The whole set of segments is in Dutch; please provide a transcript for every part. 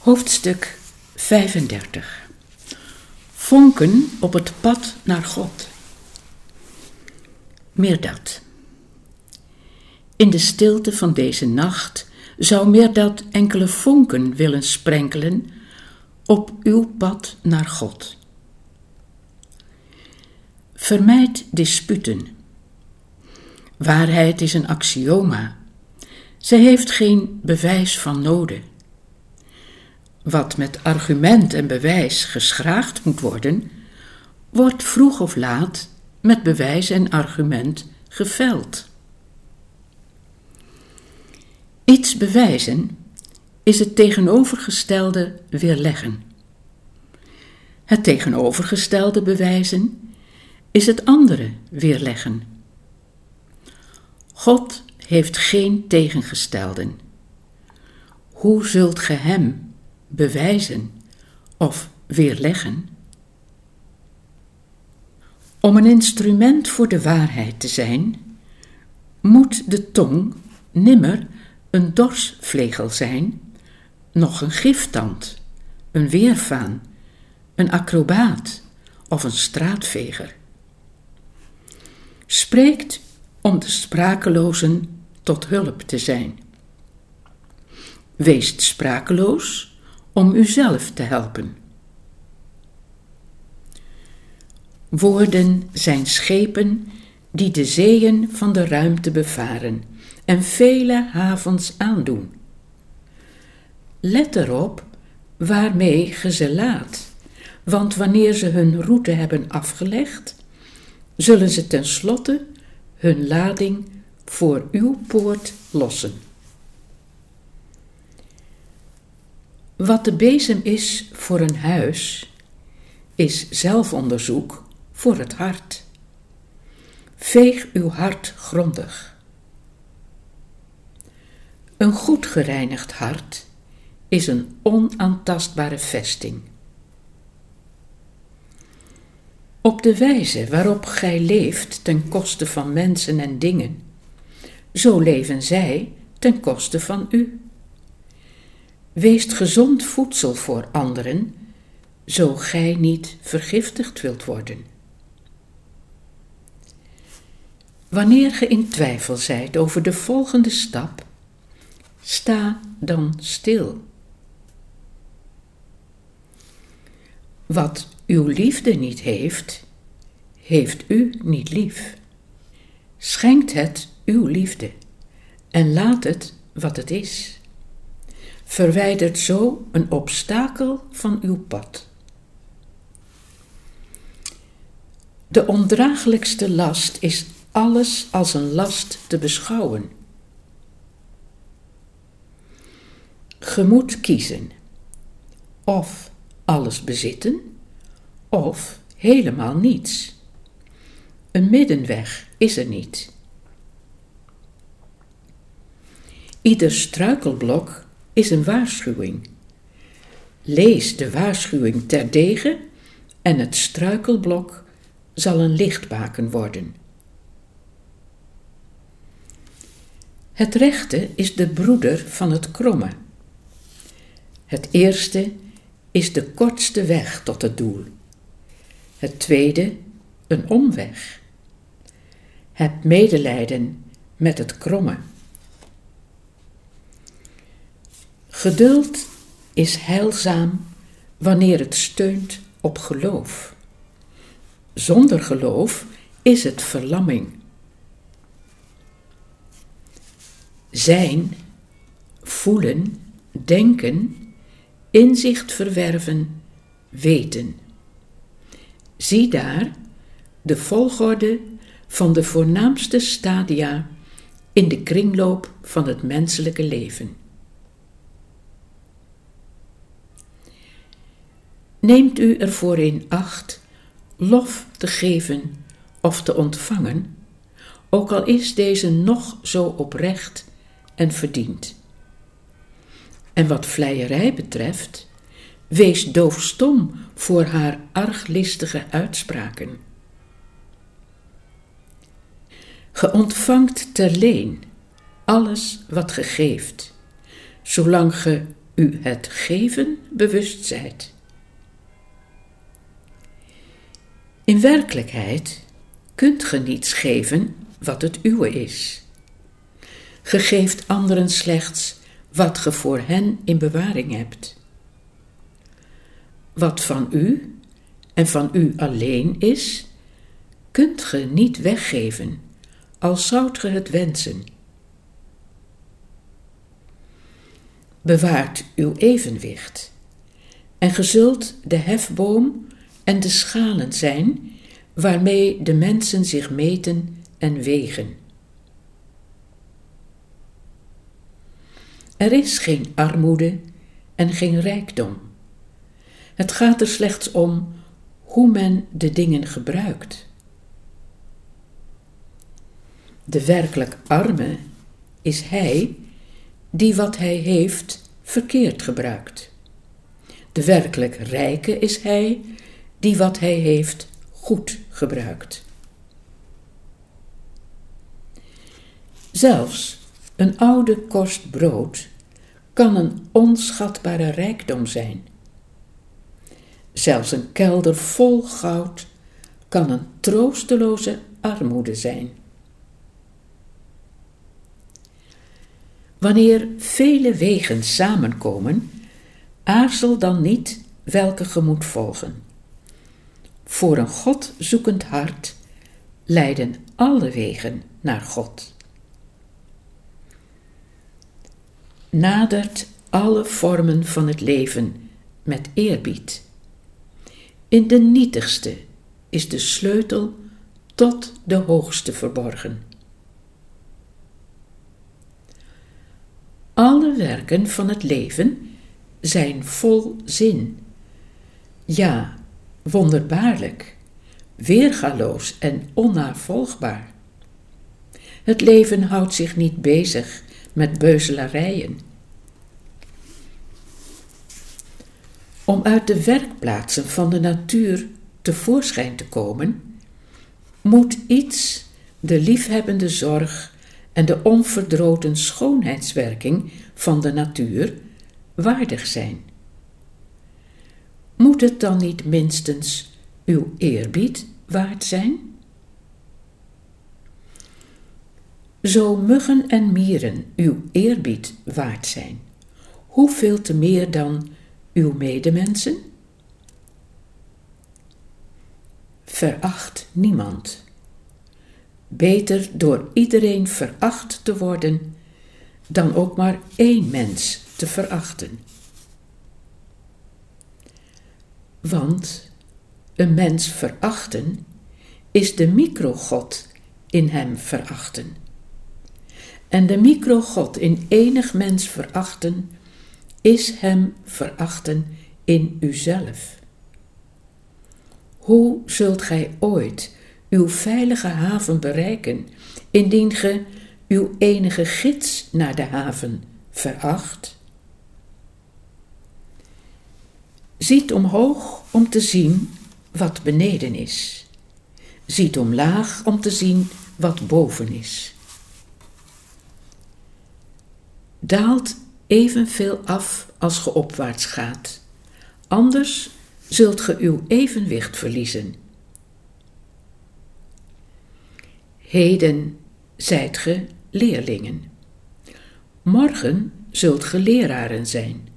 Hoofdstuk 35 Vonken op het pad naar God. Meerdad. In de stilte van deze nacht zou Meerdad enkele vonken willen sprenkelen op uw pad naar God. Vermijd disputen. Waarheid is een axioma. Ze heeft geen bewijs van noden. Wat met argument en bewijs geschraagd moet worden, wordt vroeg of laat met bewijs en argument geveld. Iets bewijzen is het tegenovergestelde weerleggen. Het tegenovergestelde bewijzen is het andere weerleggen. God heeft geen tegengestelden. Hoe zult ge hem bewijzen of weerleggen? Om een instrument voor de waarheid te zijn, moet de tong nimmer een dorsvlegel zijn, nog een giftand, een weervaan, een acrobaat of een straatveger. Spreekt om de sprakelozen tot hulp te zijn. Wees sprakeloos om uzelf te helpen. Woorden zijn schepen die de zeeën van de ruimte bevaren en vele havens aandoen. Let erop waarmee ge ze laat, want wanneer ze hun route hebben afgelegd, zullen ze tenslotte hun lading voor uw poort lossen. Wat de bezem is voor een huis, is zelfonderzoek voor het hart. Veeg uw hart grondig. Een goed gereinigd hart is een onaantastbare vesting. Op de wijze waarop gij leeft ten koste van mensen en dingen, zo leven zij ten koste van u. Wees gezond voedsel voor anderen, zo gij niet vergiftigd wilt worden. Wanneer ge in twijfel zijt over de volgende stap, sta dan stil. Wat uw liefde niet heeft, heeft u niet lief. Schenkt het uw liefde en laat het wat het is. Verwijdert zo een obstakel van uw pad. De ondraaglijkste last is alles als een last te beschouwen. Ge moet kiezen. Of alles bezitten, of helemaal niets. Een middenweg is er niet. Ieder struikelblok is een waarschuwing. Lees de waarschuwing terdege en het struikelblok zal een lichtbaken worden. Het rechte is de broeder van het kromme. Het eerste is de kortste weg tot het doel. Het tweede een omweg. Heb medelijden met het kromme. Geduld is heilzaam wanneer het steunt op geloof. Zonder geloof is het verlamming. Zijn, voelen, denken, inzicht verwerven, weten. Zie daar de volgorde van de voornaamste stadia in de kringloop van het menselijke leven. Neemt u ervoor in acht lof te geven of te ontvangen, ook al is deze nog zo oprecht en verdiend. En wat vleierij betreft, wees doofstom voor haar arglistige uitspraken. Ge ontvangt ter leen alles wat ge geeft, zolang ge u het geven bewust zijt. In werkelijkheid kunt ge niets geven wat het uwe is. Ge geeft anderen slechts wat ge voor hen in bewaring hebt. Wat van u en van u alleen is, kunt ge niet weggeven, al zoudt ge het wensen. Bewaart uw evenwicht, en ge zult de hefboom en de schalen zijn waarmee de mensen zich meten en wegen. Er is geen armoede en geen rijkdom. Het gaat er slechts om hoe men de dingen gebruikt. De werkelijk arme is hij die wat hij heeft verkeerd gebruikt. De werkelijk rijke is hij die wat hij heeft goed gebruikt. Zelfs een oude korst brood kan een onschatbare rijkdom zijn. Zelfs een kelder vol goud kan een troosteloze armoede zijn. Wanneer vele wegen samenkomen, aarzel dan niet welke ge moet volgen. Voor een God zoekend hart leiden alle wegen naar God. Nadert alle vormen van het leven met eerbied. In de nietigste is de sleutel tot de hoogste verborgen. Alle werken van het leven zijn vol zin. Ja, wonderbaarlijk, weergaloos en onnavolgbaar. Het leven houdt zich niet bezig met beuzelarijen. Om uit de werkplaatsen van de natuur tevoorschijn te komen, moet iets de liefhebbende zorg en de onverdroten schoonheidswerking van de natuur waardig zijn. Moet het dan niet minstens uw eerbied waard zijn? Zo muggen en mieren uw eerbied waard zijn, hoeveel te meer dan uw medemensen? Veracht niemand. Beter door iedereen veracht te worden dan ook maar één mens te verachten. Want een mens verachten is de microgod in hem verachten. En de microgod in enig mens verachten is hem verachten in uzelf. Hoe zult gij ooit uw veilige haven bereiken, indien ge uw enige gids naar de haven veracht? Ziet omhoog om te zien wat beneden is. Ziet omlaag om te zien wat boven is. Daalt evenveel af als ge opwaarts gaat. Anders zult ge uw evenwicht verliezen. Heden zijt ge leerlingen. Morgen zult ge leraren zijn.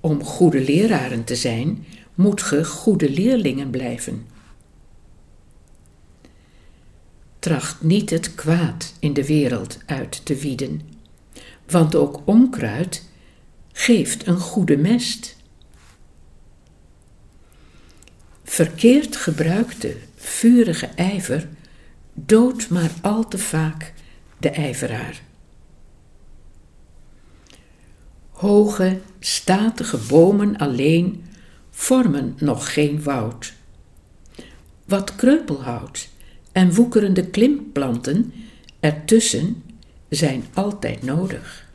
Om goede leraren te zijn, moet ge goede leerlingen blijven. Tracht niet het kwaad in de wereld uit te wieden, want ook onkruid geeft een goede mest. Verkeerd gebruikte vurige ijver doodt maar al te vaak de ijveraar. Hoge, statige bomen alleen vormen nog geen woud. Wat kreupelhout en woekerende klimplanten ertussen zijn altijd nodig.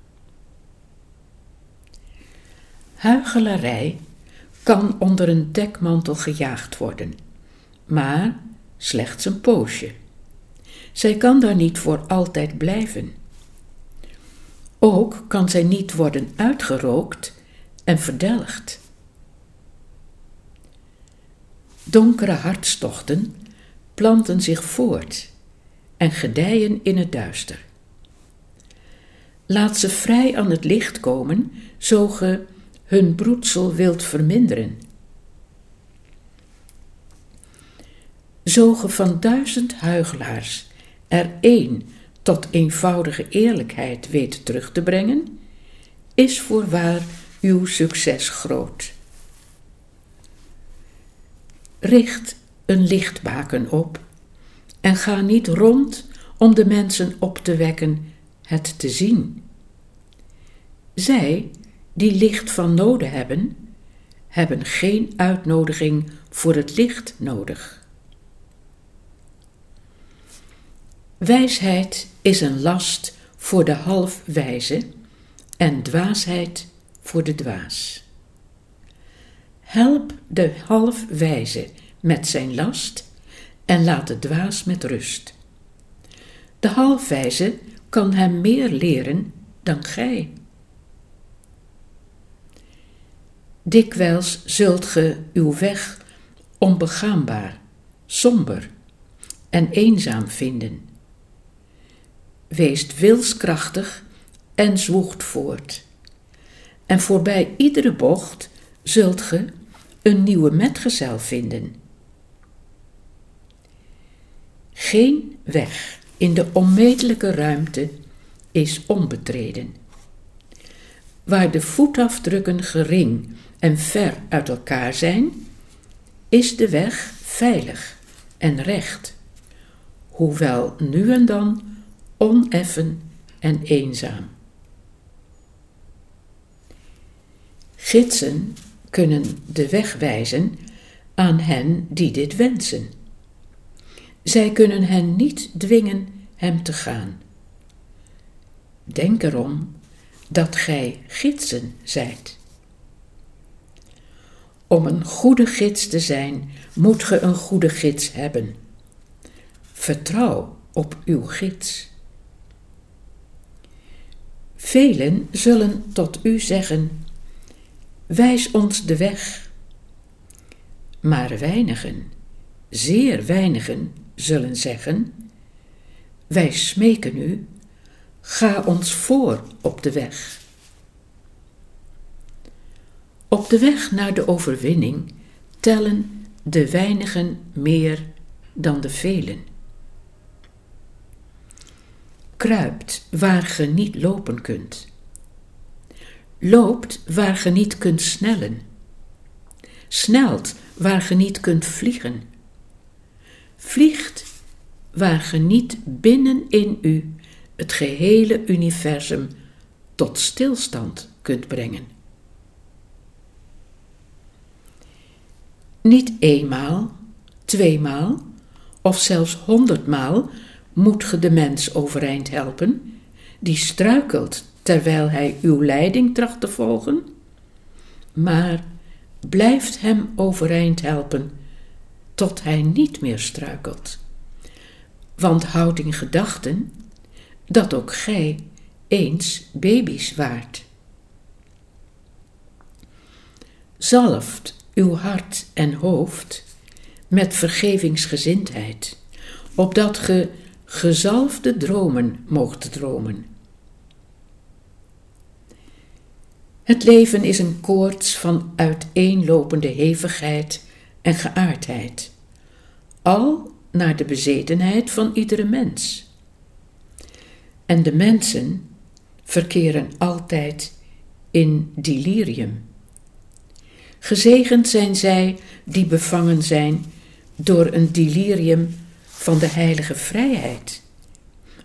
Huigelarij kan onder een dekmantel gejaagd worden, maar slechts een poosje. Zij kan daar niet voor altijd blijven. Ook kan zij niet worden uitgerookt en verdelgd. Donkere hartstochten planten zich voort en gedijen in het duister. Laat ze vrij aan het licht komen, zo ge hun broedsel wilt verminderen. Zo ge van duizend huigelaars er één tot eenvoudige eerlijkheid weet terug te brengen, is voorwaar uw succes groot. Richt een lichtbaken op en ga niet rond om de mensen op te wekken het te zien. Zij, die licht van noden hebben, hebben geen uitnodiging voor het licht nodig. Wijsheid is een last voor de halfwijze en dwaasheid voor de dwaas. Help de halfwijze met zijn last en laat de dwaas met rust. De halfwijze kan hem meer leren dan gij. Dikwijls zult ge uw weg onbegaanbaar, somber en eenzaam vinden. Weest wilskrachtig en zwoegt voort. En voorbij iedere bocht zult ge een nieuwe metgezel vinden. Geen weg in de onmetelijke ruimte is onbetreden. Waar de voetafdrukken gering en ver uit elkaar zijn, is de weg veilig en recht, hoewel nu en dan oneffen en eenzaam. Gidsen kunnen de weg wijzen aan hen die dit wensen. Zij kunnen hen niet dwingen hem te gaan. Denk erom dat gij gidsen zijt. Om een goede gids te zijn, moet ge een goede gids hebben. Vertrouw op uw gids. Velen zullen tot u zeggen: Wijs ons de weg. Maar weinigen, zeer weinigen, zullen zeggen: Wij smeken u, ga ons voor op de weg. Op de weg naar de overwinning tellen de weinigen meer dan de velen. Kruipt waar ge niet lopen kunt. Loopt waar ge niet kunt snellen. Snelt waar ge niet kunt vliegen. Vliegt waar ge niet binnen in u het gehele universum tot stilstand kunt brengen. Niet eenmaal, tweemaal of zelfs honderdmaal moet ge de mens overeind helpen, die struikelt terwijl hij uw leiding tracht te volgen, maar blijft hem overeind helpen tot hij niet meer struikelt. Want houd in gedachten dat ook gij eens baby's waart. Zalft uw hart en hoofd met vergevingsgezindheid, opdat ge gezalfde dromen moogt dromen. Het leven is een koorts van uiteenlopende hevigheid en geaardheid, al naar de bezetenheid van iedere mens. En de mensen verkeren altijd in delirium. Gezegend zijn zij die bevangen zijn door een delirium van de heilige vrijheid,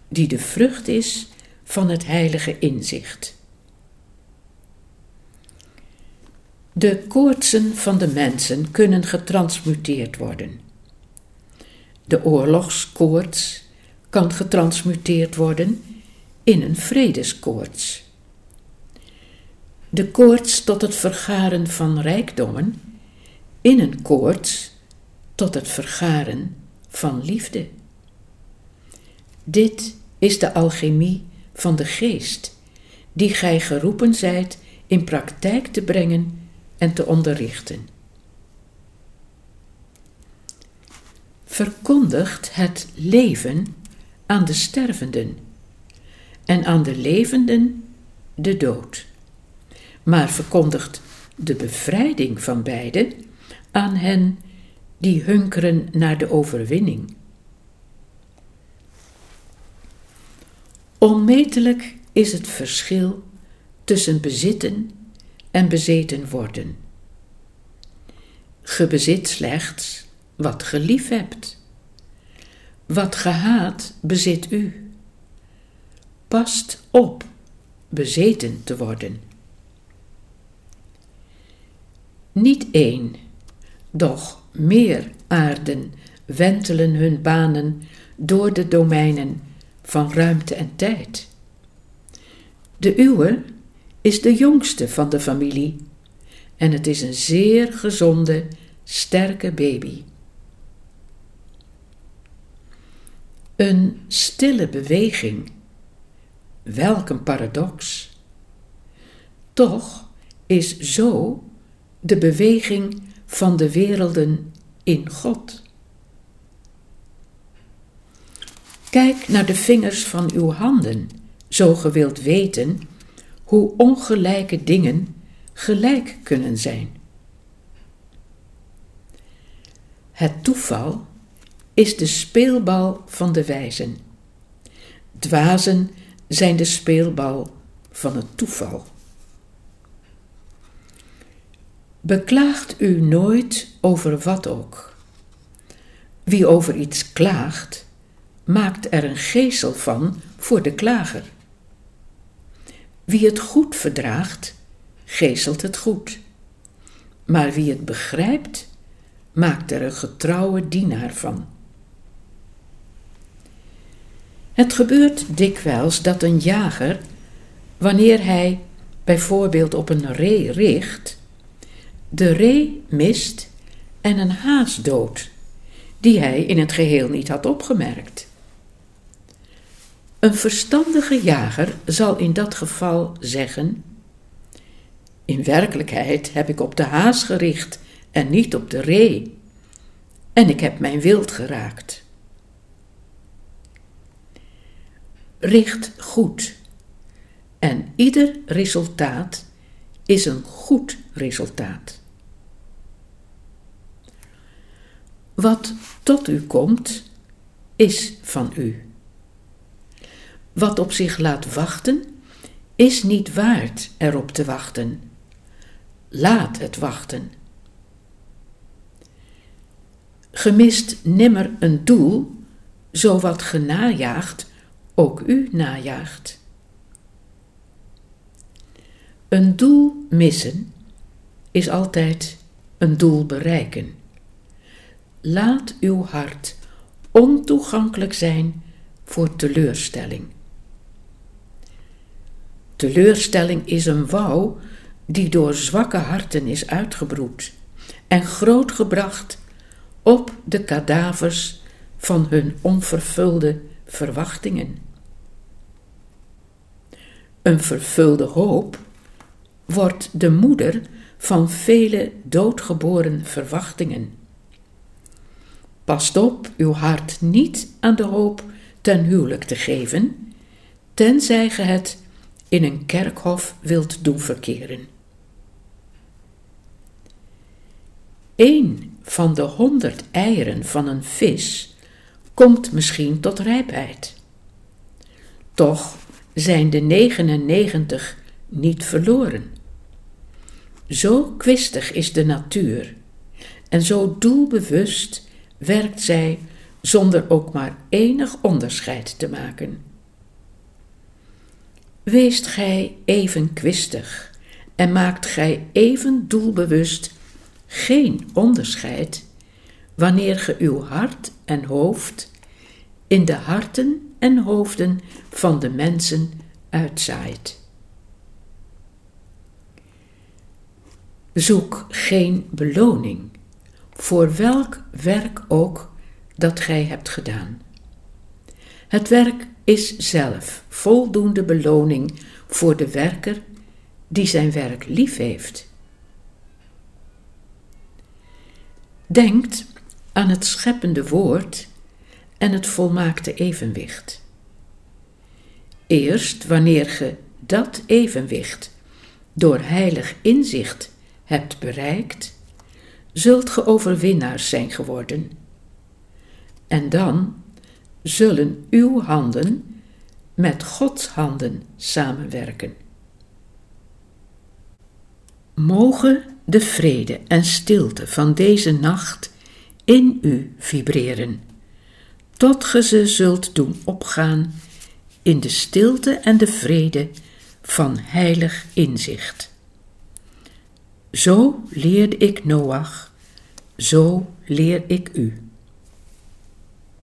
die de vrucht is van het heilige inzicht. De koortsen van de mensen kunnen getransmuteerd worden. De oorlogskoorts kan getransmuteerd worden in een vredeskoorts. De koorts tot het vergaren van rijkdommen in een koorts tot het vergaren van liefde. Dit is de alchemie van de geest, die gij geroepen zijt in praktijk te brengen en te onderrichten. Verkondigt het leven aan de stervenden en aan de levenden de dood, maar verkondigt de bevrijding van beide aan hen die hunkeren naar de overwinning. Onmetelijk is het verschil tussen bezitten en bezeten worden. Ge bezit slechts wat ge lief hebt. Wat ge haat, bezit u. Past op bezeten te worden. Niet één, doch meer aarden wentelen hun banen door de domeinen van ruimte en tijd. De uwe is de jongste van de familie en het is een zeer gezonde, sterke baby. Een stille beweging. Welk een paradox. Toch is zo de beweging van de werelden in God. Kijk naar de vingers van uw handen, zo ge wilt weten hoe ongelijke dingen gelijk kunnen zijn. Het toeval is de speelbal van de wijzen. Dwazen zijn de speelbal van het toeval. Beklaagt u nooit over wat ook. Wie over iets klaagt, maakt er een geesel van voor de klager. Wie het goed verdraagt, geestelt het goed. Maar wie het begrijpt, maakt er een getrouwe dienaar van. Het gebeurt dikwijls dat een jager, wanneer hij bijvoorbeeld op een ree richt, de ree mist en een haas doodt, die hij in het geheel niet had opgemerkt. Een verstandige jager zal in dat geval zeggen: In werkelijkheid heb ik op de haas gericht en niet op de ree, en ik heb mijn wild geraakt. Richt goed, en ieder resultaat is een goed resultaat. Wat tot u komt, is van u wat op zich laat wachten, is niet waard erop te wachten. Laat het wachten. Gemist nimmer een doel, zo wat genajaagd ook u najaagt. Een doel missen is altijd een doel bereiken. Laat uw hart ontoegankelijk zijn voor teleurstelling. Teleurstelling is een wouw die door zwakke harten is uitgebroed en grootgebracht op de kadavers van hun onvervulde verwachtingen. Een vervulde hoop wordt de moeder van vele doodgeboren verwachtingen. Past op uw hart niet aan de hoop ten huwelijk te geven, tenzij ge het in een kerkhof wilt doen verkeren. Eén van de honderd eieren van een vis komt misschien tot rijpheid. Toch zijn de 99 niet verloren. Zo kwistig is de natuur en zo doelbewust werkt zij zonder ook maar enig onderscheid te maken. Weest gij even kwistig en maakt gij even doelbewust geen onderscheid wanneer ge uw hart en hoofd in de harten en hoofden van de mensen uitzaait. Zoek geen beloning voor welk werk ook dat gij hebt gedaan. Het werk is zelf voldoende beloning voor de werker die zijn werk lief heeft. Denkt aan het scheppende woord en het volmaakte evenwicht. Eerst wanneer ge dat evenwicht door heilig inzicht hebt bereikt, zult ge overwinnaars zijn geworden. En dan zullen uw handen met Gods handen samenwerken. Mogen de vrede en stilte van deze nacht in u vibreren, tot ge ze zult doen opgaan in de stilte en de vrede van heilig inzicht. Zo leerde ik Noach, zo leer ik u.